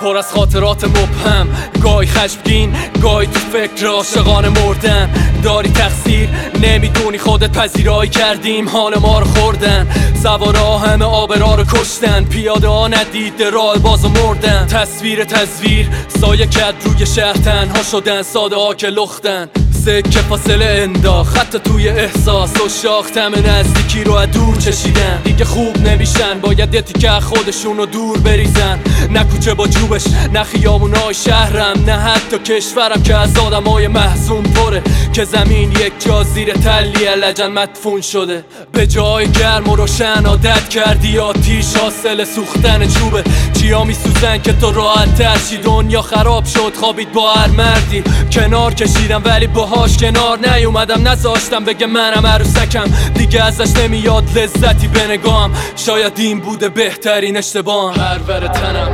پر از خاطرات مبهم. گای خشمگین گای تو فکر عاشقان مردن. داری تقصیر نمی‌دونی خودت پذیرایی کردیم. حال ما رو خوردن. سوارا همه آبرا رو کشتن. پیاده ها ندید راه باز مردن. تصویر تصویر سایه کد روی شهر تنها شدن. ساده ها که لختن. سکه فاصله اندا خط توی احساس و شاخ تم نزدیکی رو از دور چشیدن. دیگه خوب نمیشن باید یه تیکه خودشون رو دور بریزن. نه کوچه با جوبش نه خیابونای شهرم نه حتی کشورم که از آدمای محزون پره. که زمین یک جا زیر تلیه لجن مدفون شده. به جای گرم و روشن عادت کردی آتیش حاصل سوختن چوبه. چیا میسوزن که تو راحت ترشی؟ دنیا خراب شد خوابید با هر مردی. کنار کشیدم ولی باهاش کنار نیومدم نذاشتم بگه منم عروسکم. دیگه ازش نمیاد لذتی به نگاهم شاید این بوده بهترین اشتباهم پرور تنم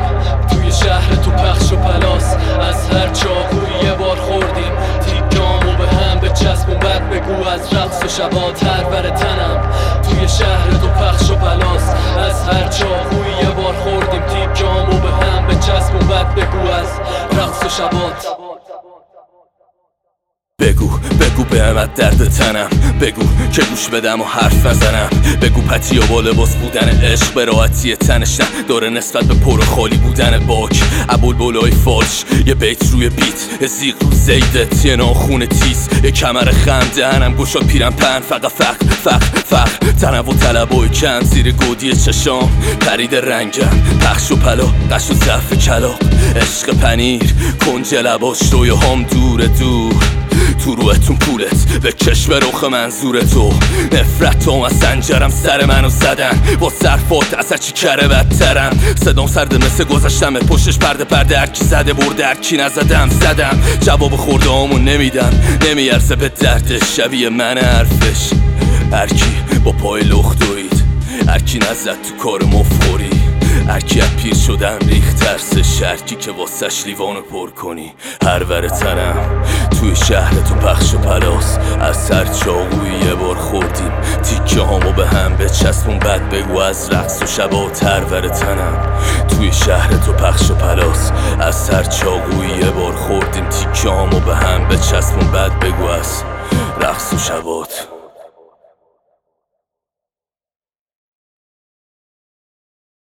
توی شهر تو پخش و پلاس. از هر چاقوی یه بار خوردیم. تیکامو به هم به چسب و بد بگو. از رقص و شبات پرور تنم توی شهر تو پخش و پلاس. از هر بگو بگو به امت درد تنم. بگو که گوش بدم و حرف نزنم. بگو پتی و با لباس بودن عشق به راحتی تنش داره نسبت به پر خالی بودن باک. عبول بولای فالش یه بیت روی بیت. زیق رو زیدت یه ناخون تیز. یه کمر خم دهنم گوشا پیرم پن فقط فقر فقر فقر تنم و طلبای کم. زیر گودی چشام پرید رنگم. پخش و پلا قش و ضعف کلاق. عشق پنیر کنج لباش هم دور دور. تو روحتون پولت. به چشم رخ منظور تو. نفرت از سنجرم سر منو زدن. با صرفات از چی کره بدترم. صدام سرد مثل گذشتم پشتش پرده پرده هرکی زده برده هرکی نزدم زدم. جواب خورده همون نمیدم. نمیارزه به دردش شبیه من حرفش. هرکی با پای لخت دوید هرکی نزد تو کار مفخوری از پیر شدم ریخت ترس شرکی که واسش لیوانو پر کنی. هر تنم توی شهر تو پخش و پلاس. از سر چاقوی یه بار خوردیم. تیکه هامو به هم به چسبون بد بگو از رقص و شبات هر ور تنم توی شهر تو پخش و پلاس. از سر چاقوی یه بار خوردیم. تیکه هامو به هم به چسبون بد بگو از رقص و شبات.